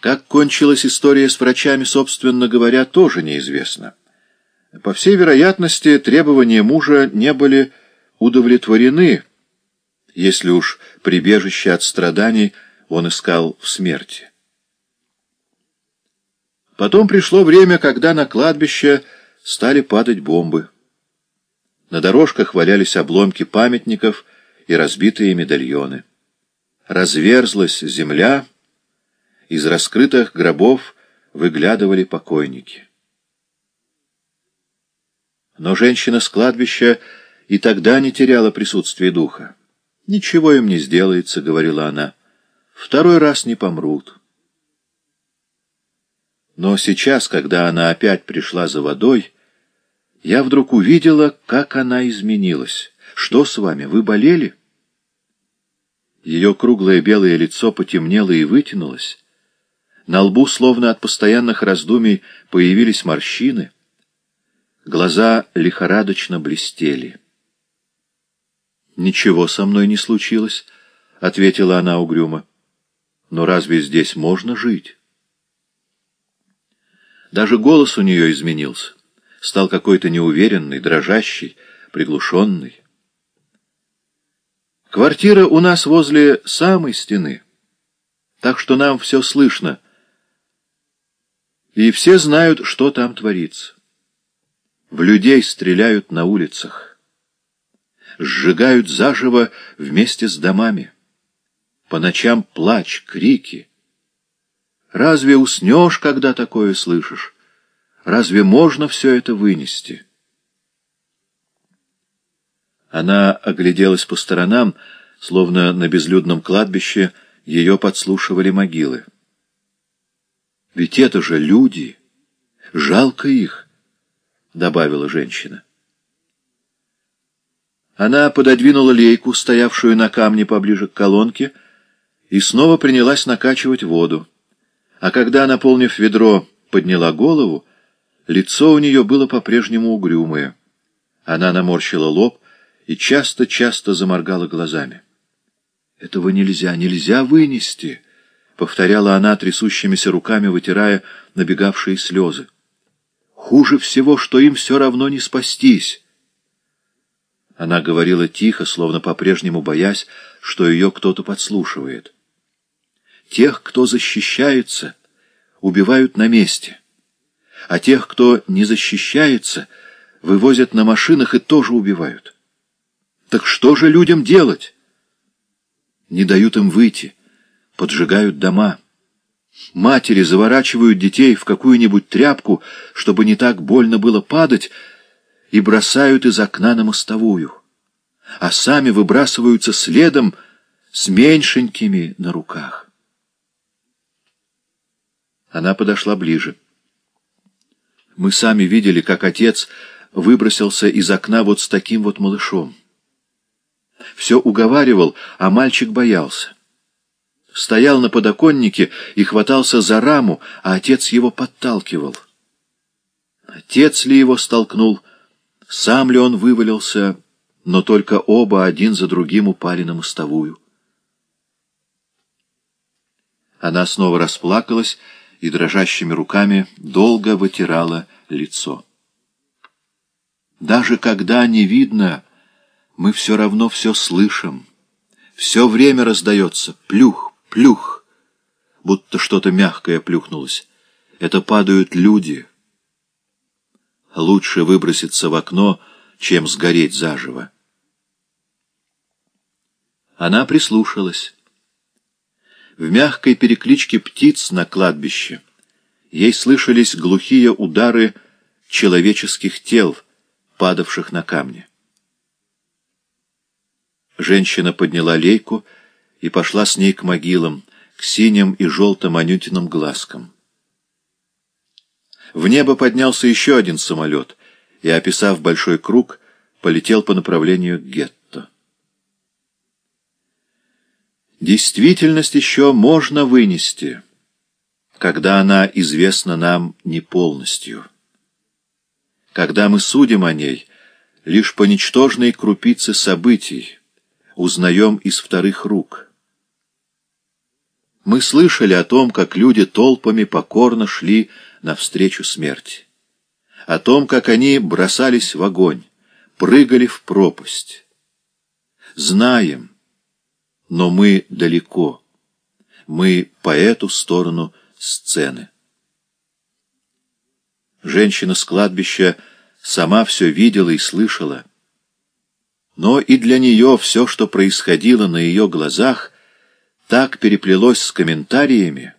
Как кончилась история с врачами, собственно говоря, тоже неизвестно. По всей вероятности, требования мужа не были удовлетворены, если уж прибежище от страданий он искал в смерти. Потом пришло время, когда на кладбище стали падать бомбы. На дорожках валялись обломки памятников и разбитые медальоны. Разверзлась земля, из раскрытых гробов выглядывали покойники. Но женщина с кладбища и тогда не теряла присутствие духа. «Ничего им не сделается», — говорила она. «Второй раз не помрут». Но сейчас, когда она опять пришла за водой, я вдруг увидела, как она изменилась. «Что с вами? Вы болели?» Ее круглое белое лицо потемнело и вытянулось. На лбу, словно от постоянных раздумий, появились морщины. Глаза лихорадочно блестели. «Ничего со мной не случилось», — ответила она угрюмо. «Но разве здесь можно жить?» Даже голос у нее изменился. Стал какой-то неуверенный, дрожащий, приглушенный. Квартира у нас возле самой стены, так что нам все слышно — и все знают, что там творится. В людей стреляют на улицах. Сжигают заживо вместе с домами. По ночам плач, крики. Разве уснешь, когда такое слышишь? Разве можно все это вынести? Она огляделась по сторонам, словно на безлюдном кладбище ее подслушивали могилы. Ведь это же люди. Жалко их, — добавила женщина. Она пододвинула лейку, стоявшую на камне поближе к колонке, и снова принялась накачивать воду. А когда, наполнив ведро, подняла голову, лицо у нее было по-прежнему угрюмое. Она наморщила лоб и часто-часто заморгала глазами. «Этого нельзя, нельзя вынести!» Повторяла она трясущимися руками, вытирая набегавшие слезы. Хуже всего, что им все равно не спастись. Она говорила тихо, словно по-прежнему боясь, что ее кто-то подслушивает. Тех, кто защищается, убивают на месте, а тех, кто не защищается, вывозят на машинах и тоже убивают. Так что же людям делать? Не дают им выйти поджигают дома. Матери заворачивают детей в какую-нибудь тряпку, чтобы не так больно было падать, и бросают из окна на мостовую, а сами выбрасываются следом с меньшенькими на руках. Она подошла ближе. Мы сами видели, как отец выбросился из окна вот с таким вот малышом. Все уговаривал, а мальчик боялся стоял на подоконнике и хватался за раму, а отец его подталкивал. Отец ли его столкнул, сам ли он вывалился, но только оба один за другим упали на мостовую. Она снова расплакалась и дрожащими руками долго вытирала лицо. Даже когда не видно, мы все равно все слышим. Все время раздается плюх, Плюх, будто что-то мягкое плюхнулось. Это падают люди. Лучше выброситься в окно, чем сгореть заживо. Она прислушалась. В мягкой перекличке птиц на кладбище ей слышались глухие удары человеческих тел, падавших на камни. Женщина подняла лейку и пошла с ней к могилам, к синим и желтым анютиным глазкам. В небо поднялся еще один самолет и, описав большой круг, полетел по направлению к гетто. Действительность еще можно вынести, когда она известна нам не полностью. Когда мы судим о ней лишь по ничтожной крупице событий, узнаем из вторых рук — Мы слышали о том, как люди толпами покорно шли навстречу смерти, о том, как они бросались в огонь, прыгали в пропасть. Знаем, но мы далеко, мы по эту сторону сцены. Женщина с кладбища сама все видела и слышала. Но и для нее все, что происходило на ее глазах, так переплелось с комментариями,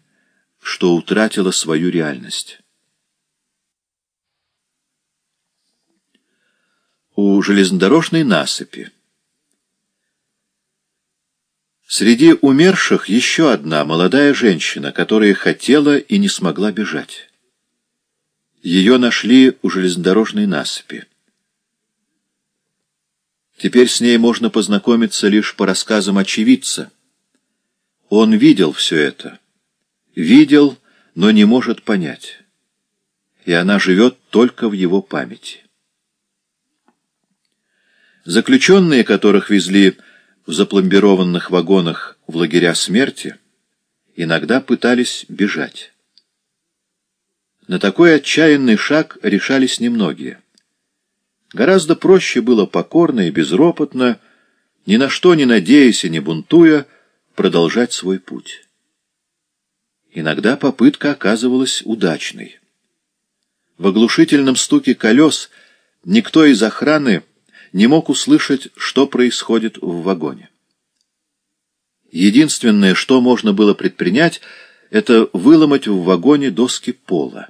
что утратило свою реальность. У железнодорожной насыпи Среди умерших еще одна молодая женщина, которая хотела и не смогла бежать. Ее нашли у железнодорожной насыпи. Теперь с ней можно познакомиться лишь по рассказам очевидца. Он видел все это. Видел, но не может понять. И она живет только в его памяти. Заключенные, которых везли в запломбированных вагонах в лагеря смерти, иногда пытались бежать. На такой отчаянный шаг решались немногие. Гораздо проще было покорно и безропотно, ни на что не надеясь и не бунтуя, продолжать свой путь. Иногда попытка оказывалась удачной. В оглушительном стуке колес никто из охраны не мог услышать, что происходит в вагоне. Единственное, что можно было предпринять, это выломать в вагоне доски пола.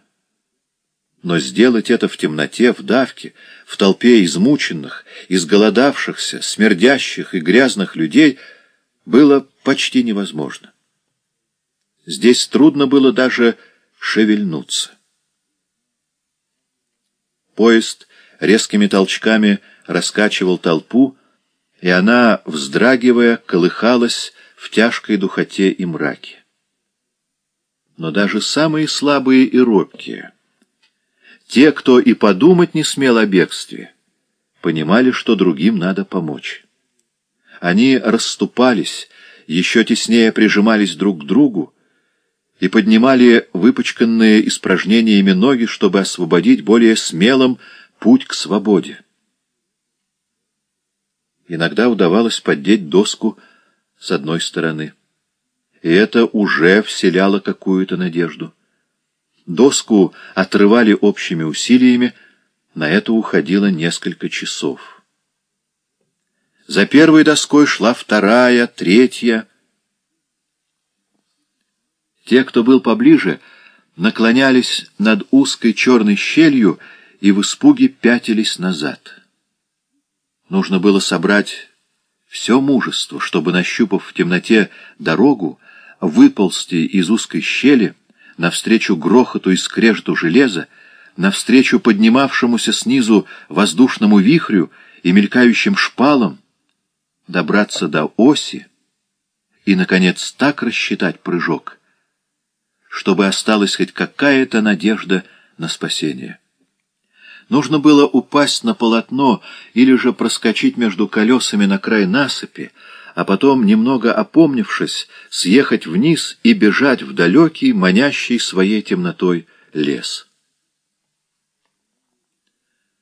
Но сделать это в темноте, в давке, в толпе измученных, изголодавшихся, смердящих и грязных людей было почти невозможно. Здесь трудно было даже шевельнуться. Поезд резкими толчками раскачивал толпу, и она, вздрагивая, колыхалась в тяжкой духоте и мраке. Но даже самые слабые и робкие — те, кто и подумать не смел о бегстве, понимали, что другим надо помочь. Они расступались, еще теснее прижимались друг к другу и поднимали выпачканные испражнениями ноги, чтобы освободить более смелым путь к свободе. Иногда удавалось поддеть доску с одной стороны, и это уже вселяло какую-то надежду. Доску отрывали общими усилиями, на это уходило несколько часов. За первой доской шла вторая, третья. Те, кто был поближе, наклонялись над узкой черной щелью и в испуге пятились назад. Нужно было собрать все мужество, чтобы, нащупав в темноте дорогу, выползти из узкой щели — навстречу грохоту и скрежету железа, навстречу поднимавшемуся снизу воздушному вихрю и мелькающим шпалам, добраться до оси и, наконец, так рассчитать прыжок, чтобы осталась хоть какая-то надежда на спасение. Нужно было упасть на полотно или же проскочить между колесами на край насыпи, а потом, немного опомнившись, съехать вниз и бежать в далекий, манящий своей темнотой лес.